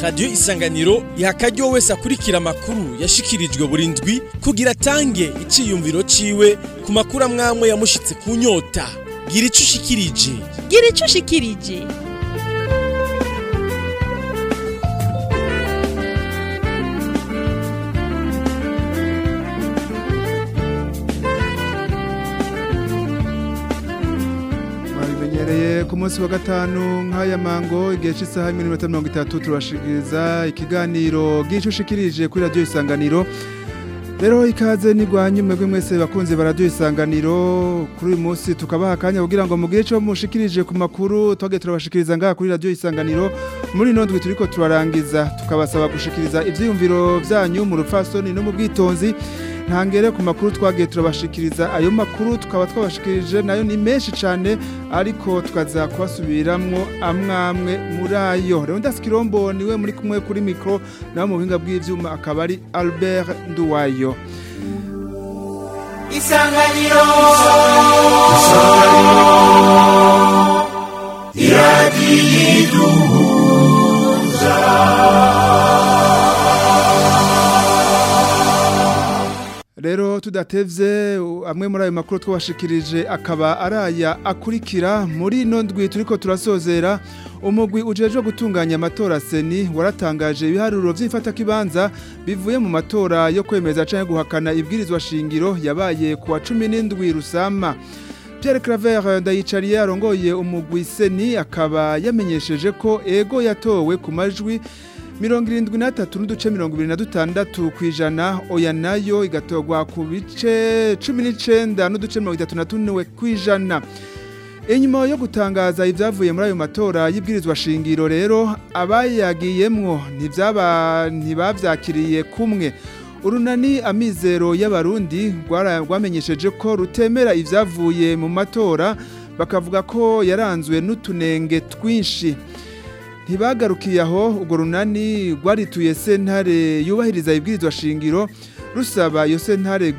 radiyo isanganiro iha wese akurikira amakuru yashikirijwe Burindwi kugira atange icyiyumviro ciwe ku makuru amwamwe yamushitse ku nyota gira icyo ushikirije gira icyo ushikirije munsi wa gatanu nk'aya mango igihe cy'isaha y'iminota mirongo itatu turashikiriza ikiganiro bw'inshushikirije kuri radiyo isanganiro rero ikaze nigwanye mwebwe mwese bakunze baradiyo isanganiro kuri uyu munsi tukabaha akanya kugira ngo mu gihe mushikirije ku makuru twagiye turabashikiriza ngaha kuri radiyo isanganiro muri ino ndwi turiko turarangiza tukabasaba gushikiriza ibyiyumviro byanyu mu rupfasoni no mu bwitonzi ntangere ku makuru twagiye turabashikiriza ayo makuru tukaba twabashikirije nayo ni menshi cyane ariko tukaza kubasubiramwo amwamwe muri ayo Leonidas Kirombo niwe muri kumwe kuri mikro nawe mu buhinga bw’ibyuma akaba ari Albert Nduwayo Isanganiro Isanganiro Iradi yiduhuza rero tudatevye amwe muri ayo makuru twabashikirije akaba araya akurikira muri ino ndwi turiko turasozera umugwi ujejwe gutunganya amatora seni waratangaje ibiharuro by'ifatakibanza bivuye mu matora yo kwemeza cyangwa guhakana ibwirizwa shingiro yabaye ku wa cumi n'indwi rusama Pierre Claver ndayicariye arongoye umugwi seni akaba yamenyesheje ko ego yatowe ku majwi mirongo irindwi n'atatu n'uduce mirongo ibiri na dutandatu ku ijana oya nayo igatogwa ku bice cumi n'icyenda n'uduce mirongo itatu na tune ku ijana inyuma yo gutangaza ibyavuye muri ayo matora y'ibwirizwa shingiro rero abayagiyemo ntibabyakiriye kumwe urunani amizero y'abarundi rwamenyesheje ko rutemera ibyavuye mu matora bakavuga ko yaranzwe n'utunenge twinshi ntibagarukiye aho urwo runani rwarituye sentare yubahiriza ibwirizwa shingiro rusaba iyo sentare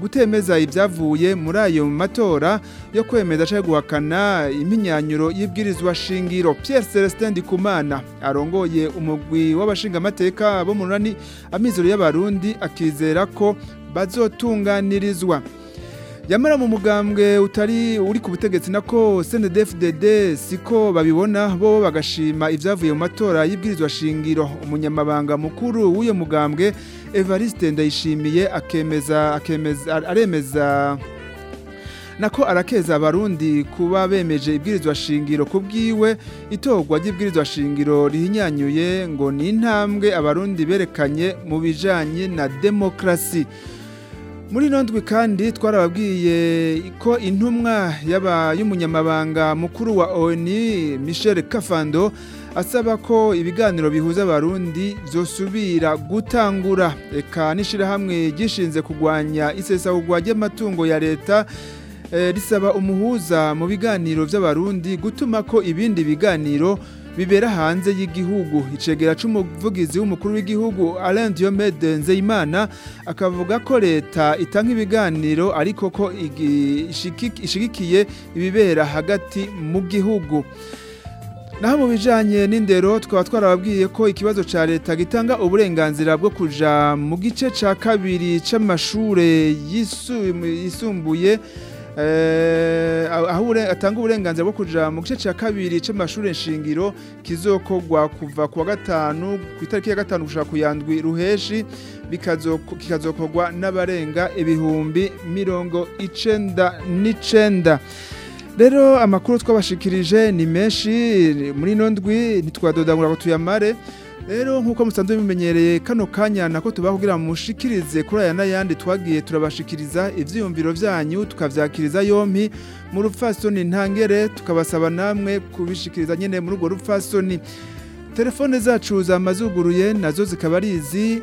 gutemeza ibyavuye muri ayo matora yo kwemeza cyangwa guhakana iminyanyuro y'ibwirizwa shingiro Pierre Celestin Ndikumana arongoye umugwi w'abashingamateka bo mu runani amizero y'abarundi akizera ko bazotunganirizwa yamara mu mugambwe utari uri ku butegetsi nako CNDD-FDD siko babibona bo bagashima ibyavuye mu matora y'ibwirizwa shingiro umunyamabanga mukuru w'uyo mugambwe Evariste Ndayishimiye akemeza akemeza aremeza nako arakeza abarundi kuba bemeje ibwirizwa shingiro kubwiwe itogwa ry'ibwirizwa shingiro rihinyanyuye ngo ni intambwe abarundi berekanye mu bijanye na demokrasi muri ino ndwi kandi twarababwiye ko intumwa y'umunyamabanga mukuru wa oni michel kafando asaba ko ibiganiro bihuza abarundi byosubira gutangura reka n'ishyirahamwe gishinze kurwanya isesagurwa ry'amatungo ya leta eh, risaba umuhuza mu biganiro by'abarundi gutuma ko ibindi biganiro bibera hanze y'igihugu icegera c'umuvugizi w'umukuru w'igihugu Alain Diomede Nzeyimana akavuga ko leta itanga ibiganiro ariko ko ishigikiye ibibera hagati mu gihugu naho mu bijyanye n'indero twaba twarababwiye ko ikibazo cya leta gitanga uburenganzira bwo kuja mu gice cya kabiri cy'amashuri yisumbuye Eh, ahure atanga uburenganzira bwo kujya mu gice cya kabiri cy'amashuri nshingiro kizokogwa kuva ku wa gatanu ku itariki ya gatanu gushaka kuyandwi ruheshi kikazokogwa n'abarenga ibihumbi mirongo icenda n'icenda rero amakuru twabashikirije ni menshi muri ino ndwi ntitwadodangura ngo tuyamare rero nk'uko musanzwe bimenyereye kano kanya nako tubakubwira mushikirize kuri aya n'ayandi twagiye turabashikiriza ibyiyumviro byanyu tukabyakiriza yompi mu rupfasoni ntangere tukabasaba namwe kubishikiriza nyine muri urwo rupfasoni telefone zacu zamazuguruye nazo zikaba ari izi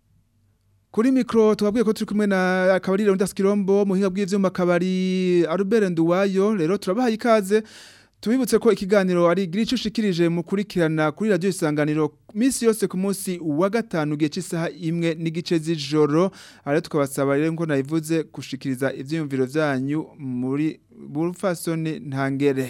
Kuri mikro tubabwiye ko turi kumwe na akabariro Ndasa Kirombo muhinga bw'ivyuma kabari Arubere Nduwayo rero turabahaye ikaze tubibutse ko ikiganiro ari girico ushikirije mukurikirana kuri radio isanganiro misi yose ku munsi wa gatanu gihe cy'isaha imwe n'igice z'ijoro ari tukabasaba rero ngo nayivuze gushikiriza ivyiyumviro vyanyu muri burfasone ntangere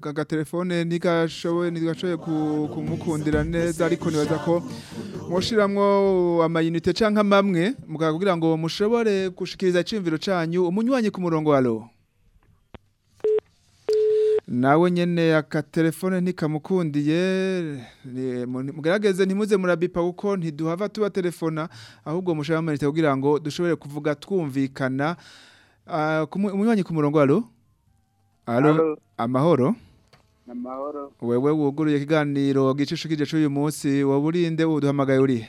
kaka telefone ntigashoboye ntigashoboye kumukundira neza ariko nibaza ko mushiramwo amayinite cyangwa amamwe mukaba kugira ngo mushobore gushikiriza icyumviro cyanyu umunywanyi ku murongo wa alo nawe nyine akatelefone ntikamukundiye mugerageze ntimuze murabipa kuko ntiduhava tuba telefona ahubwo mushaka amayinite kugira ngo dushobore kuvuga twumvikana ah, umunywanyi ku murongo alo alo amahoro amahoro wewe wuguruye ikiganiro gicishije cy'uyu munsi waba urinde uduhamagaye urihe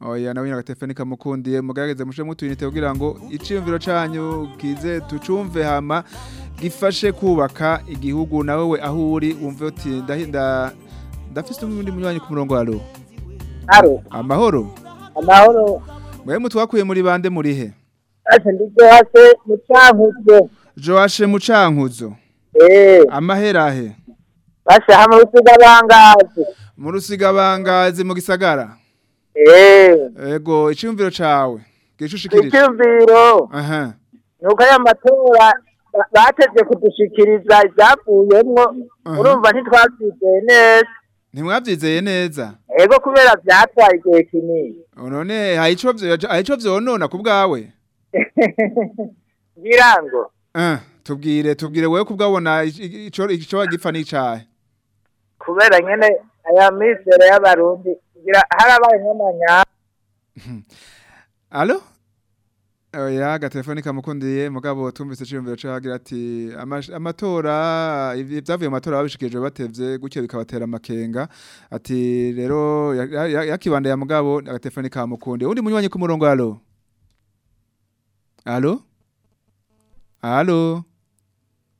oya nawe nyina telefone kamukundiye mugarageze mushe mutwinite kugira ngo iciyumviro cyanyu kize tucumve hama gifashe kubaka igihugu nawe we ahuri umve wumve uti ndahinda ndafite undi munywanyi ku murongo haro haro amahoro amahoro mwe mutwakuye muri bande muri he ase ndi Joashe mucankuzo Joashe mucankuzo eh amahera basha hamwe usigabangazi mu rusigabangazi mu gisagara Ego icyumviro cawe. Gishushikirije. Icyumviro. Aha. Nuko aya matora bateze kudushikiriza ibyavuyemwo urumva ntitwabyizeye neza ntimwabyizeye neza ego kubera byatwaye igihe kinini none hari icyo byonona ku bwawe ngira eh, tubwire tubwire wowe kubwabona icyo wagipfa n'icyahe kubera nyine aya misere y'abarundi kugira harabaye nk'amanya alo oya agatelefone kamukundiye mugabo tumvise iciyumviro cagira ati amatora ibyavuye mu matora babishikijwe batevye gutyo bikabatera amakenga ati rero yakibanda ya mugabo agatelefone kamukundiye undi munywanyi ku murongo alo alo alo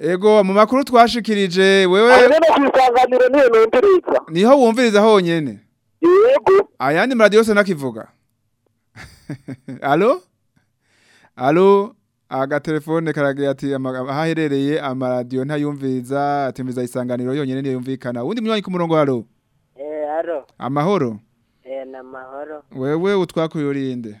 ego mu makuru twashikirije wewe niho wumviriza honyene yego ayandi maradiyo yose nakivuga alo alo Aga agatelefone karagira ati ahaherereye amaradiyo ntayumviza atemiza isanganiro yonyine niyo yumvikana undi munywanyi ku murongo haro eh haro amahoro eh na mahoro wewe utwakuyurinde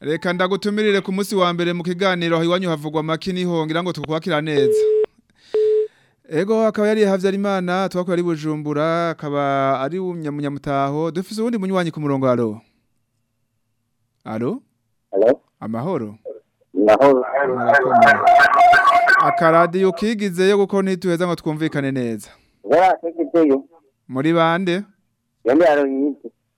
reka ndagutumirire ku munsi wa mbere mu kiganiro iwanyu havugwa make niho ngo tukwakira neza ego akaba yari havyarimana twakora ari bujumbura akaba ari umunyamutaho dufise ubundi munywanyi ku murongo alo alo amahoro akaradiyo kigizeyo kuko ntituheza ngo twumvikane neza muri bande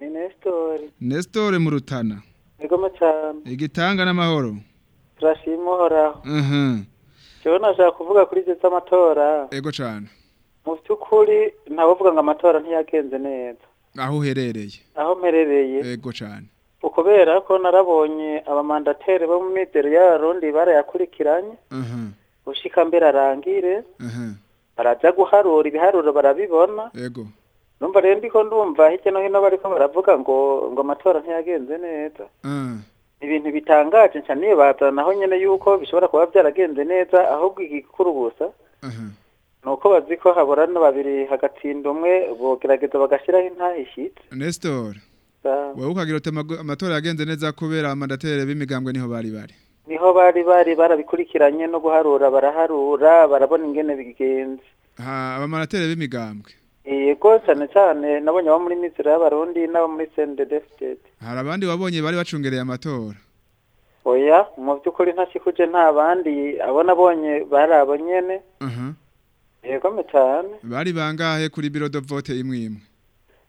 ni Nestor Nestor mu rutana Igitanga n'amahoro turashima uhoraho mhm. rero nashaka kuvuga kuri izo z'amatora yego cyane mu by'ukuri ntabavuga ngo amatora ntiyagenze neza aho uherereye aho mperereye yego cyane kubera ko narabonye abamandateri bo mu mideri y'abarundi barayakurikiranye gushika mbere arangire baraza guharura ibiharuro barabibona yego numva rero ndiko ndumva hirya no hino bariko baravuga ngo ngo amatora ntiyagenze neza ah. ibintu bitangaje cyane naho nyine yuko bishobora kuba byaragenze neza ahubwo igikuru gusa mhm. ni uko bazi ko haborana babiri hagatsinda umwe bogerageza bagashyiraho intahe ishyitse nesitori wowe ukagira uti amatora yagenze neza kubera amandatere b'imigambwe niho bari bari niho bari bari barabikurikiranye no guharura baraharura barabona ingene bigenze abamanatere b'imigambwe yego eh, cyane cyane nabonye abo muri minisitiri y'abarundi n'abo muri sende defitete hari abandi wabonye bari bacungereye amatora oya mu by'ukuri ntakikuje nta bandi abo nabonye bari abo nyene yego cyane bari bangahe kuri biro de vote imwe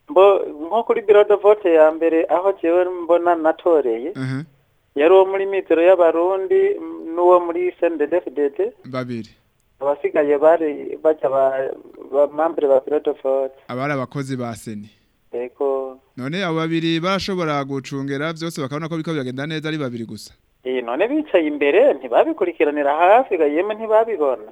imwe nko kuri biro de vote ya mbere aho jewe mbona natoreye yari uwo muri metero y'abarundi n'uwo muri sende defidete babiri abasigaye bari bajya ba mambere ba pilote forte abari abakozi ba seni yego none abo babiri barashobora gucungera byose bakabona ko biko biragenda neza ari babiri gusa eh none bicaye imbere ntibabikurikiranira hafi gayeme ntibabibona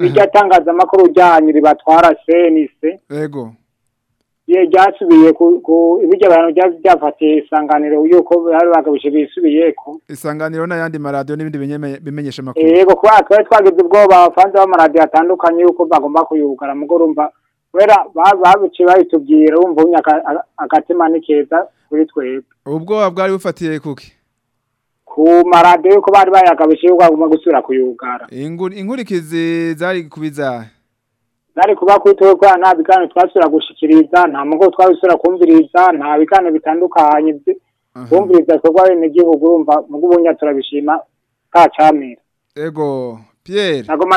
iryo atangazamakuru ryanyu ribatwara senise yego byasubiye ku ibijya abantu byafatiye isanganiro yuko bari bagabije bisubiye ko isanganiro n'ayandi maradiyo n'ibindi bimenyesha amakuru eh, yego kuba twari twagize ubwoba abafanzi b'amaradiyo atandukanye yuko bagomba kuyugara mugoro mva kubera babuciye bayitubwira wumva umwe agatima ni keza kuri twebwe ubwoba bwari bufatiye kuki ku maradiyo yuko bari bayagabije yuko bagomba gusubira kuyugara inkurikizi zari kubizahe nari kuba kwitogwa nta biganiro twasubira gushyikiriza nta mugo twabisubira kumviriza nta biganiro bitandukanye bumviriza mhm. bikorwa bene gihugu urumva mugo ubunya turabishima nta camira ego Pierre nagoma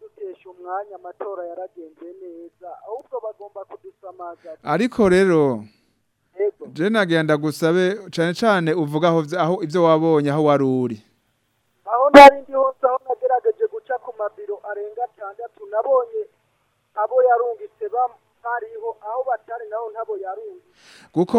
gutesha umwanya amatora yaragenze neza ahubwo bagomba kudusamaza ariko rero jene agenda gusabe cyane cyane uvuga aho ibyo wabonye aho wari uri aho ntari ndi hose aho nagerageje guca ku mabiro arenga atandatu nabonye abo yarungitse bariho aho batari naho ntabo yarungitse kuko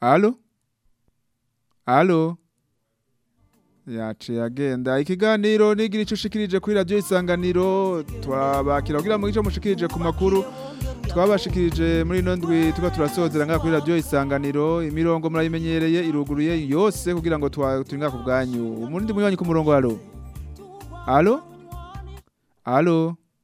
alo alo yaciye agenda ikiganiro nigira icyo ushikirije kuri radiyo isanganiro twabakira kugira ngo icyo mushikirije ku makuru twabashikirije muri ino ndwi tuba turasozera ngaha kuri radiyo isanganiro imirongo murayimenyereye iruguruye yose kugira ngo turi ngaha ku bwanyu umundi munywanyi ku murongo haro haro haro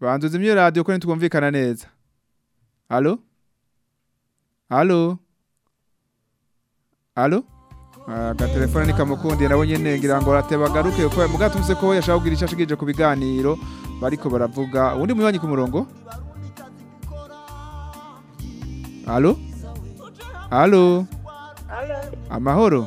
banze uzimye radiyo ko ntitwumvikana neza allo allo allo ah, agatelefone ni kamukundi nabonye ngira ngo aratebagaruke kuko mugatumise ko yashaka kugira icyo ashigije ku biganiro bariko baravuga ubundi mubanyi ku murongo Halo? Halo? Amahoro?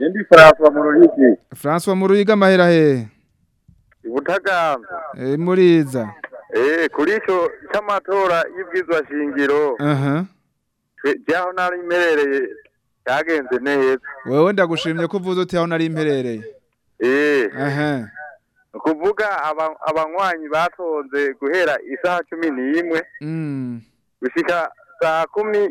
Nendi Fransuwa Muruhigi. Fransuwa Muruhiga mahera he. Utaka. E, muriza. E, eh, kulicho, chama tora yivgizwa shingiro. Aha.、Uh -huh. by'aho nari imperereye cyagenze neza wewe ndagushimye ko uvuze uti aho nari imperereye eh. ni kuvuga abanywanyi batonze guhera isaha cumi n'imwe mm. gushyika saa kumi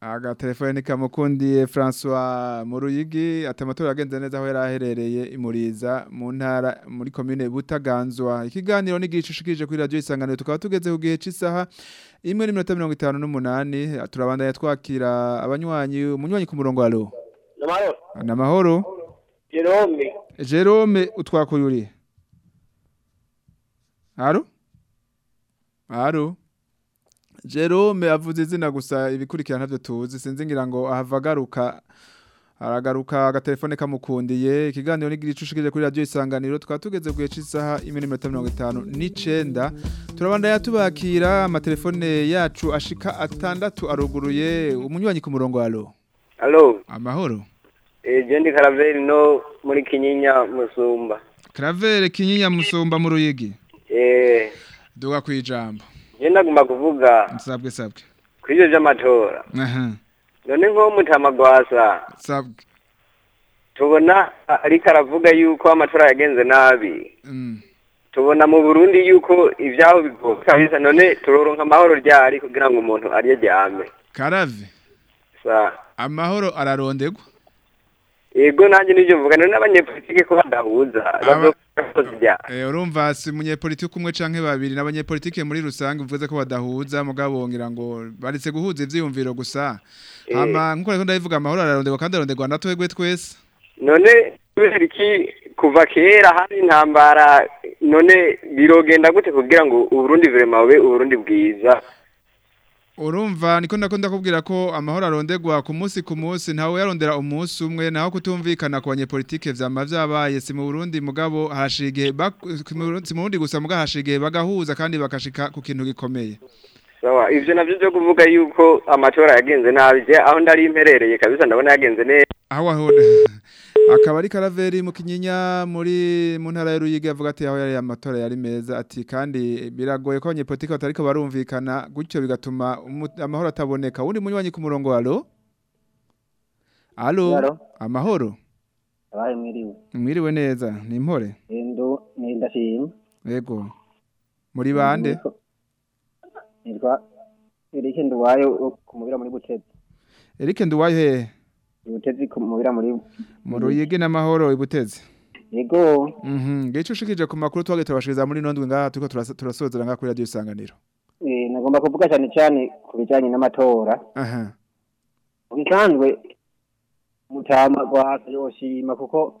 agatelefoni kamukundiye francois muruyigi ati amatora yagenze neza aho yari aherereye imuriza mu ntara muri komine butaganzwa ikiganiro n'igice ushikije kuri radiyo isangano tukaba tugeze ku gihe cy'isaha imwe n'iminota mirongo itanu n'umunani turabandanya twakira abanywanyi umunywanyi ku murongo wa ro ni jerome jerome utwakuriye Haru haro Jerome avuze izina gusa ibikurikirana ntabyo tuzi sinzi ngira ngo ahavagaruka aragaruka agatelefone kamukundiye ikiganiro n'igira icushikije kuri radio isanganiro tukaba tugeze bwiye cisaha iminota 59 turabandaya tubakira amatelefone yacu ashika atandatu aruguruye umunywanyi ku murongo alo Allo Amahoro Eh je no muri Kinyinya Musumba Caravelle Kinyinya Musumba mu Ruyigi eh. duga ku ijambo niyo ndaguma kuvuga sabwe sabwe kuri ibyo by'amatora none nk'uwo mutamagwasa sabwe tubona ariko aravuga yuko amatora yagenze nabi mm. tubona mu burundi yuko ibyaho bigoye kabisa none turoronka amahoro ryari kugira ngo umuntu arye ryame karave amahoro ararondegwa yego nanjye nibyo mvuga n'abanyepolitike ko badahuza Eh, urumva si umunyepolitike umwe canke babiri n'abanyepolitike muri rusange bivuze ko badahuza mugabo ngo baritse guhuza ibyiyumviro gusa eh. nkuko rero ndabivuga amahoro ararondegwa kandi ararondegwa na twese none kubera kuva kera hari intambara none birogenda gute kugira ngo uburundi burema bube uburundi bwiza urumva niko ndakunda kubwira ko amahoro arondegwa ku munsi ku munsi ntawe yarondera umunsi umwe naho kutumvikana ku banyepolitike byama byabaye si mu Burundi mugabo hashigihe si mu Burundi gusa mugabo hashigihe bagahuza kandi bakashika ku kintu gikomeye sawa ivyo navyo byo kuvuga yuko amatora yagenze nabi je aho ndari imperereye kabisa ndabona yagenze neza aho aho akaba ari karaveri mu kinyinya muri mu ntara y'uruyigi avuga ati aho yari amatora yari meza ati kandi biragoye ko abanyepolitiki batariko barumvikana gutyo bigatuma amahoro ataboneka wundi munywanyi ku murongo alo alo amahoro abaye mwiriwe mwiriwe neza ni impore yego muri bande nitwa Eric Nduwayo kumubira muri Butete Eric Nduwayo hehe Ibutezi kumubira muri mu ruyigi n'amahoro ibutezi. Yego. Mhm, ngecho ushikije ku makuru twage turabashiriza muri nondwe ngaha turiko turasozera ngaha kuri radio isanganiro. Eh, nagomba kuvuga cyane cyane ku bijanye n'amatora. Aha. Ubikandwe mutama kwa yoshima kuko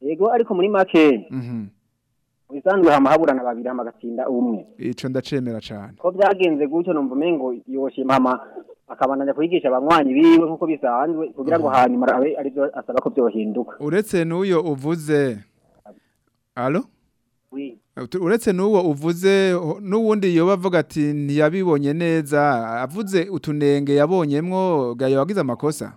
yego ariko muri make wisanzwe mhm. hama haburana babiri hama agatsinda umwe ico ndacemera cyane ko byagenze gutyo numva umengo yoshima hama akabananya kwigisha abanywanyi biwe nkuko bisanzwe kugira ngo mhm. hanyuma abe arivyo asaba ko byohinduka uretse n'uyo uvuze alo uretse n'uwo uvuze n'uwundi yoba avuga ati ntiyabibonye neza avuze utunenge yabonyemwo gayo wagize amakosa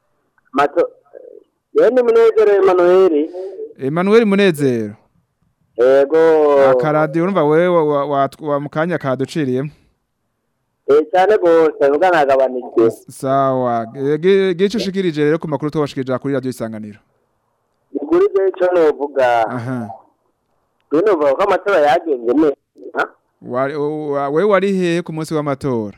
mato yende eh, munezero emanuweli emanuweli munezero yego akaradiyo urumva wewe wa mu kanya kaduciriyemo Eh, cyane rwose ubwo nagabanijwe sawa eh, gice ushikirije rero ku makuru tubashikirije kuri radiyo isanganiro ni kuri icyo nuvuga uvuga ko amatora yagenze neza we wari hehe ku munsi w'amatora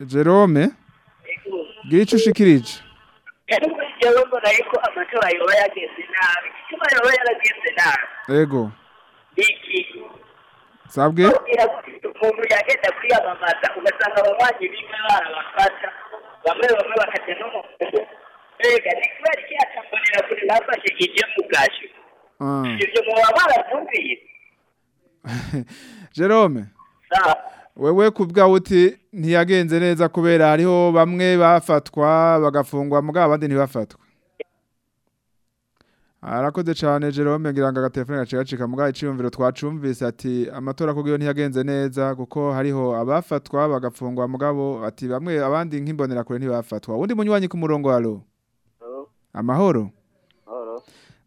jerome gira icyo ushikirije rero mbona yuko amatora yoba yagenze nabi amatora yoba yaragenze nabi yego iki sabwe umuntu yagenda kwiyamamaza ugasanga abanywanyi biwe barabafata bamwe bamwe bakajya no mu mbega ni kubera iki yacambonera kuri bafashe ibyo mu bwacyo ah. ibyo muba barabumviye jerome ah. wewe ku bwawe ntiyagenze neza kubera hariho bamwe bafatwa bagafungwa mugabo abandi ntibafatwa arakoze cyane Jerome ngira ngo agatelefone gace gacika mugaye iciyumviro twacumvise ati amatora kugiyo ntiyagenze neza kuko hariho abafatwa bagafungwa mugabo ati bamwe abandi nk'imbonera kure ntibafatwa undi munywanyi ku murongo haro amahoro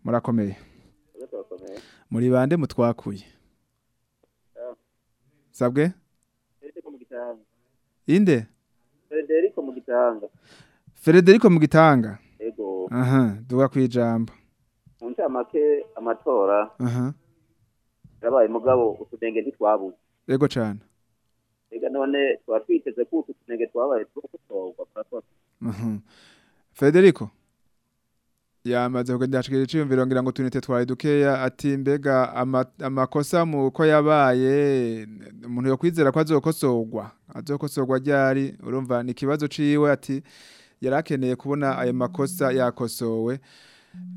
murakomeye muri bande mutwakuye sabwe inde Frederico mu gitanga Frederico mu gitanga aha duga kwijamba mu ncamake amatora yabaye umugabo utudenge ntitwabuze yego cyane reka none tuba twiteze ko utu tunenge twabaye two gutorwa federico yamaze kugenda yashikira iciyumviro ngira ngo tunite twari dukeya ati mbega amakosa mu ko yabaye umuntu yo kwizera ko azokosorwa azokosorwa ryari urumva ni ikibazo ciwe ati yarakeneye kubona ayo makosa yakosowe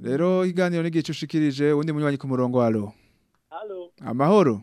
rero iganiro n'igihe cyushikirije undi munywanyi ku murongo wa ro amahoro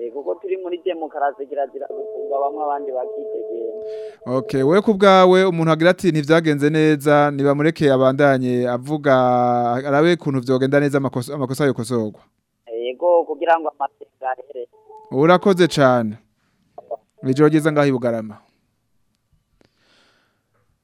Eh, kuko turi muri demokarasi kirazira gufunga bamwe abandi bakitegera okay we ku bwawe umuntu agira ati ntibyagenze neza niba murekeye abandanye avuga arabe kuntu byogenda neza amakosa amakosa yokozogwa yego kugira ngo amasenga urakoze cyane ijoro ryiza ngaho ibugarama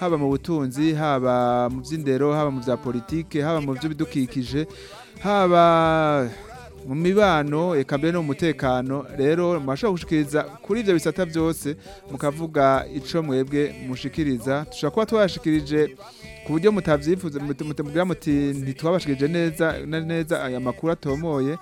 haba mu butunzi haba mu by'indero haba mu bya politiki haba mu by'ibidukikije haba mu mibano eka mbere no mu mutekano rero mubashobora gushikiriza kuri ibyo bisata byose mukavuga icyo mwebwe mushikiriza dushobora kuba twashikirije ku buryo mutabyifuza mugira muti ntitwabashikirije neza neza aya makuru atomoye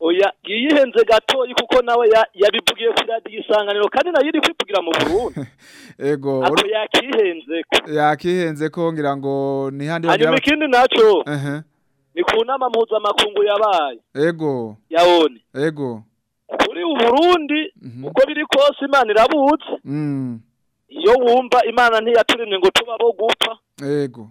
oya yihenze gatoyi kuko nawe yabivugiye kuri radiyo isanganiro kandi nayo iri kwivugira mu burundi ego ako yakihenze ko yakihenze ko ngira ngo ni hanyuma ikindi nacyo ni ku nama mpuzamakungu yabaye ego yabone ego kuri uburundi mhm. uko biri kose imana irabutse mm. iyo wumva imana ntiyaturemye ngo tuba bo gupfa yego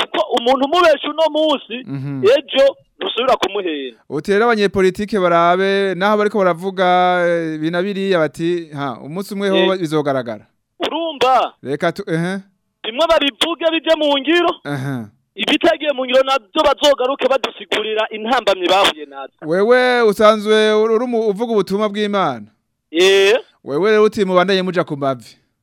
kuko umuntu umubesha uno munsi mhm. ejo dusubira kumuhera utera abanyepolitike barabe naho bariko baravuga eh, binabiriya bati ha umunsi umwe ho eh. bizogaragara urumva reka bimwe babivuge bije mu ngiro ehe ibitagiye mu ngiro nabyo bazogaruke badusigurira intambamye bahuye natwe wewe usanzwe uvuga ubutumwa bw'Imana eh wewe rero uti mubandanye muja ku mbavi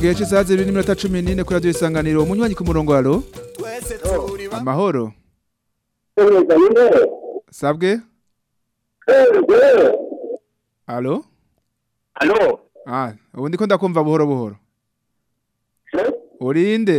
gihe cy'isaha zibiri n'iminota cumi n'ine kuri radiyo isanganiro umunywanyi ku murongo haro amahoro sabwe haro ah, ubu ndi ko ndakumva buhoro buhoro inde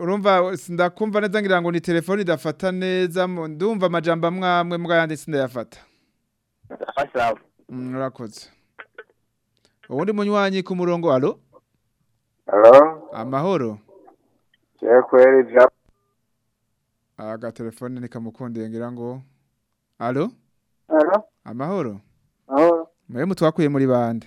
urumva sindakumva neza ngira ngo ni telefone idafata neza ndumva amajambo amwe amwe mwayandi sindayafata murakoze mm, ubundi munywanyi ku murongo alo amahoro agatelefone ah, ntikamukundire ngira ngo alo amahoro muremure twakuye muri bande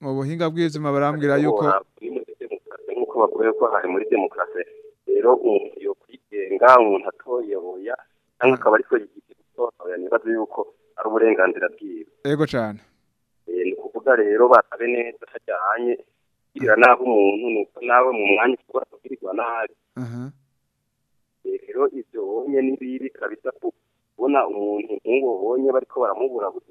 mu buhinga bw'izima barambwira yuko nk'uko bavuga ko hari muri demokarasi rero umuntu yo kwigenga umuntu atoyoboya cyangwa akaba ari igihe gutoya nibaza yuko ari uburenganzira bwiwe yego cyane ni ukuvuga rero batabe neza tajyanye kugira nabi umuntu ni uko nawe mu mwanya ushobora kugirirwa nabi rero ibyo wabonye ni bibi kabisa kubona umuntu nk'uwo wabonye bariko baramubura gusa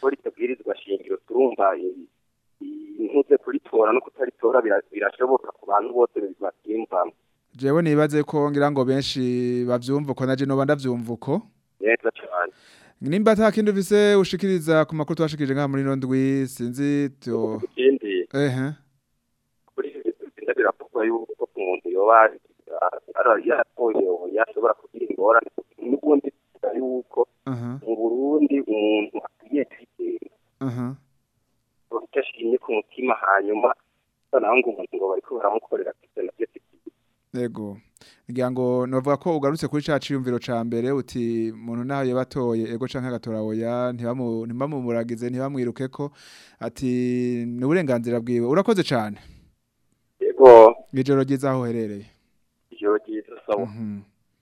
kora shingiro turumva inkungu kuritora no kutaritora birashoboka ku bantu bose babyiyumvamo jewe nibaze ko ngira ngo benshi babyumva uko naje noba ndabyumva uko neza cyane nimba nta kindi ufise ushikiriza ku makuru twashikirije nka muri ndwi sinzi to ikindi ehe kuri ibyo biravuga yuko umuntu yoba ari yashobora kugira ingorane n'ubundi yuko mu Burundi umuntu akwiye kwitera bafite ashimye ku mutima hanyuma noneho ngo umuntu ngo bari baramukorera ku kintu cyose yego kugira ngo navuga ko ugarutse kuri cya ciyumviro cya mbere uti umuntu nawe yabatoye ego canka agatora oya ntibamumuragize ntibamwiruke ko ati ni uburenganzira bwiwe urakoze cyane yego ijoro ryiza aho uherereye ijoro ryiza sawa mhm.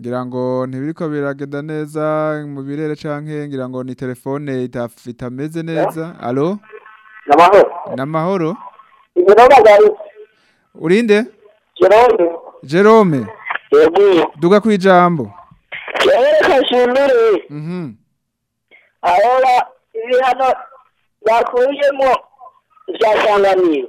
ngira ngo ntibiriko biragenda neza mu birere canke ngira ngo ni telefone itameze neza alo namahoro urinde jerome jerome duga ku ijambo reka nshimire mhm. aho ibi hano bakuyemo bya sanganiro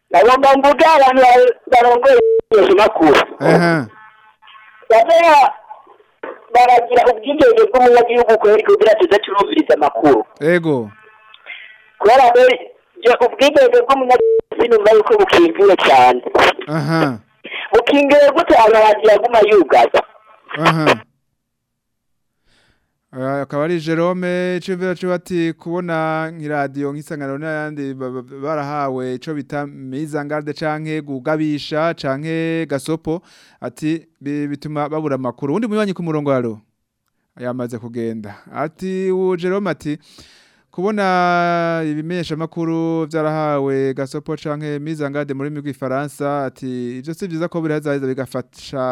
nagomba mvugana na barongoye yose makuru bagera baragira ubwigenge bw'umunyagihugu kubera kugira tudacurumbiriza amakuru yego kubera ubwigenge bw'umunyagihugu sinumva yuko bukingiwe cyane bukingiwe gute abantu bagira guma yugaza Eh, akaba ari jerome icyo bati kubona nk'iradiyo nk'isanganiro n'ayandi barahawe icyo bita mizangade canke gugabisha canke gasopo ati bituma babura amakuru undi munywanyi ku murongo waro yamaze kugenda ati uwo jerome ati kubona ibimenyesha byarahawe gasopo canke mizangade muri migwi ati ibyo si byiza ko birazaza bigafasha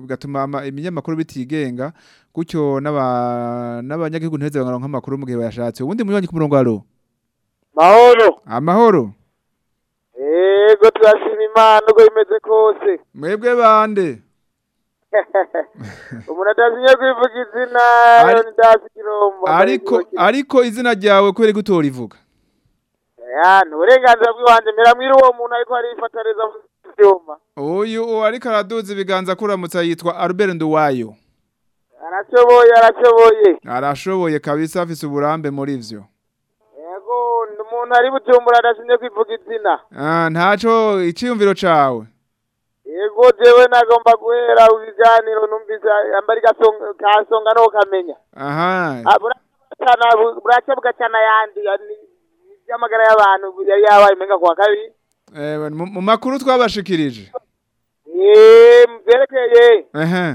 bigatuma iminyamakuru bitigenga gutyo n'abanyagihugu ntiheze bangana nk'amakuru mu gihe bayashatse ubundi munyuranye ku murongo waro mahoro amahoro ah, yego turashima imana uko bimeze kose mwebwe bande umuntu atazinye kubivuga izina ndazi kirombo ariko ariko izina ryawe kubera ko utorivuga eh, ah, ni uburenganzira bw'ibanze mera uwo muntu ariko arifatareza mu byuma uyu ariko araduza ibiganza akuramutse yitwa Albert Nduwayo arashoboye arashoboye arashoboye kabisa afise uburambe muri ivyo yego umuntu ari bujumbura adashinzwe kwivuga izina ah, ntaco iciyumviro cawe yego jewe nagomba guhera ibiganiro numvise ambari kasonga no kamenya aha ah, buracabwa cyane ayandi y'amagara y'abantu yari yabaye umenga kuwa kabiri eh, mu makuru twabashikirije eee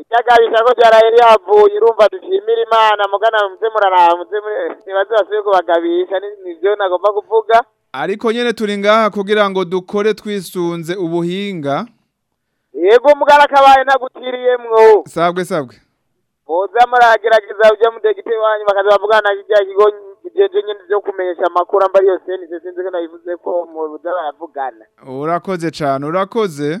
icyagabisa ko vyaraye yavuye urumva dushimira imana mugana muze muraraha muze nibaze kubagabisha nivyo nagomba kuvuga ariko nyine turi ngaha kugira ngo dukore twisunze ubuhinga yego mugara kabaye nagutiriyemwo sabwe sabwe muza muragerageza ujya mudegite wanyu bakaza bavugana kijya kigo jeje nyine byo kumenyesha amakuru ambari yose ni sinzi ko nabivuze ko mu buza urakoze cyane urakoze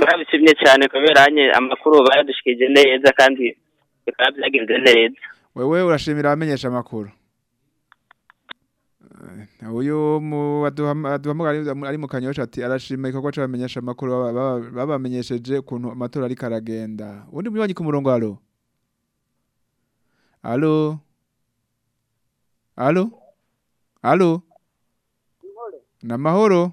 turabishimye cyane kubera amakuru bayadushikije neza kandi bikaba byagenze neza wewe urashimira abamenyesha amakuru eh, uyu baduhamagara ari mu kanyosha ati arashima igikorwa cy'abamenyesha amakuru babamenyesheje ukuntu amatora ariko aragenda undi munywanyi ku murongo haro haro haro haro ni amahoro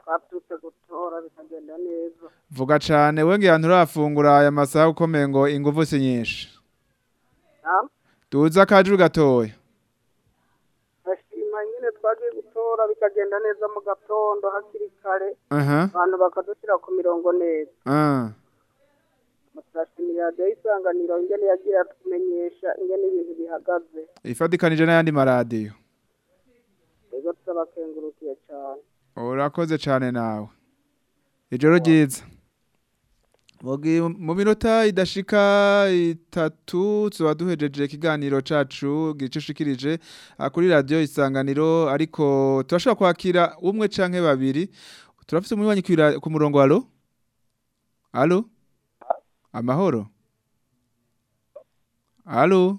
twaturutse gutora bikagenda neza vuga cyane we ngihantu urafungura aya masaha ukomeye ngo ingufu si nyinshi tuza akajuru gatoya gutora bikagenda neza mu gatondo hakiri kare abantu bakadushyira ku mirongo neza turashimira ah. radiyo y'isanganiro ingene yagiye atumenyesha ingene ibintu bihagaze ifatikanije n'ayandi maradiyo rero turabakengurukiye cyane urakoze cyane nawe ijoro ryiza mu minota idashika itatu tuba duhejeje ikiganiro cacu gicushikirije ah, kuri radiyo isanganiro ariko turashobora kwakira umwe canke babiri turafite umunywanyi ku murongo alo alo amahoro alo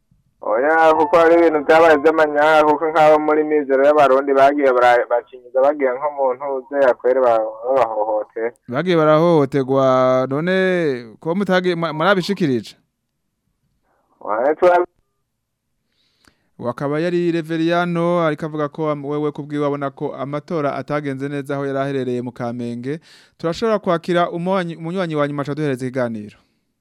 oya kuko hari ibintu byabaye by'amanyanga kuko nk'abo muri mizero y'abarundi bagiye bacinyiza bagiye nko mu ntuze bahohote bagiye barahohoterwa none ko mutagiye murabishikirije Wakaba yari reveriyano ariko avuga ko wewe kubwiwe abona ko amatora atagenze neza aho yari aherereye mu kamenge turashobora kwakira umunywanyi wa nyuma duhereza ikiganiro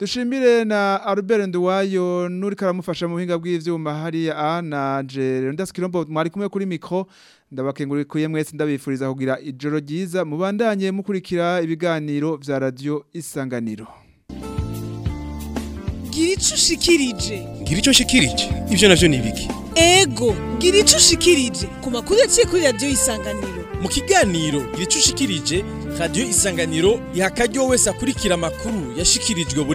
dushimire na Albert Nduwayo nuri karamufasha mu buhinga bw'ivyuma hariya anaje ndasi kirombo mwari kumwe kuri mikro ndabakengurikuye mwese ndabifuriza kugira ijoro ryiza mubandanye mukurikira ibiganiro bya radio isanganiro Giricho shikirije Giricho shikirije ivyo navyo nibiki ego gira icyo ushikirije ku makuru yaciye kuri radiyo isanganiro mu kiganiro gira icyo ushikirije radiyo isanganiro iha wese akurikira amakuru yashikirijwe buri